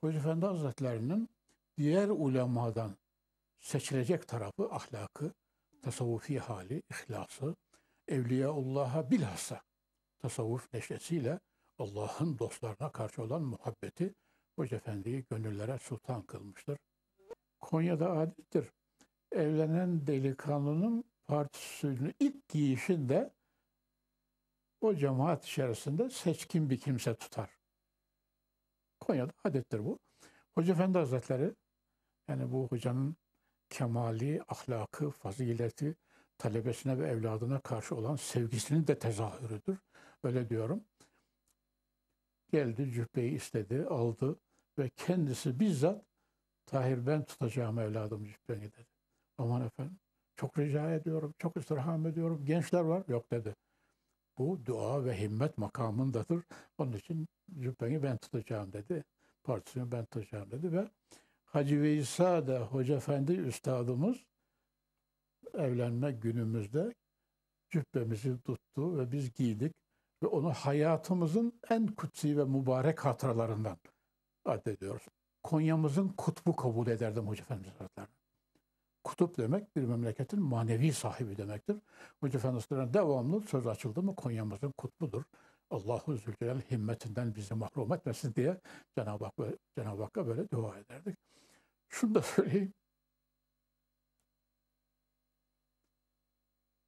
Hoca Efendi Hazretlerinin diğer ulemadan seçilecek tarafı ahlakı, tasavvufi hali, ihlası, Evliyaullah'a bilhassa tasavvuf neşesiyle Allah'ın dostlarına karşı olan muhabbeti Hoca Efendi'yi gönüllere sultan kılmıştır. Konya'da adettir. Evlenen delikanlının partisini ilk giyişinde o cemaat içerisinde seçkin bir kimse tutar. Konya'da adettir bu. Hoca Efendi Hazretleri yani bu hocanın kemali, ahlakı, fazileti, talebesine ve evladına karşı olan sevgisinin de tezahürüdür. Öyle diyorum. Geldi cübbeyi istedi, aldı ve kendisi bizzat Tahir ben tutacağım evladım cübbeni dedi. Aman efendim çok rica ediyorum, çok istirham ediyorum. Gençler var. Yok dedi. Bu dua ve himmet makamındadır. Onun için cübbeni ben tutacağım dedi. Partisini ben tutacağım dedi ve Hacı Veys'a da Hoca Efendi Üstadımız evlenme günümüzde cübbemizi tuttu ve biz giydik ve onu hayatımızın en kutsi ve mübarek hatıralarından addediyoruz. Konya'mızın kutbu kabul ederdim Hoca Efendi Hazretleri. Kutup demek bir memleketin manevi sahibi demektir. Hoca Efendi Hazretleri devamlı söz açıldı mı Konya'mızın kutbudur. Allahu Zülcelal himmetinden bizi mahrum etmesin diye Cenab-ı Hak Cenab-ı Hakk'a böyle dua ederdik. Şunu da söyleyeyim.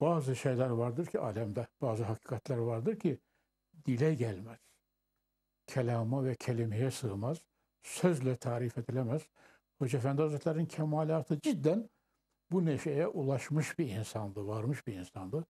Bazı şeyler vardır ki alemde, bazı hakikatler vardır ki dile gelmez. Kelama ve kelimeye sığmaz. Sözle tarif edilemez. Hoca Efendi Hazretleri'nin kemalatı cidden bu neşeye ulaşmış bir insandı, varmış bir insandı.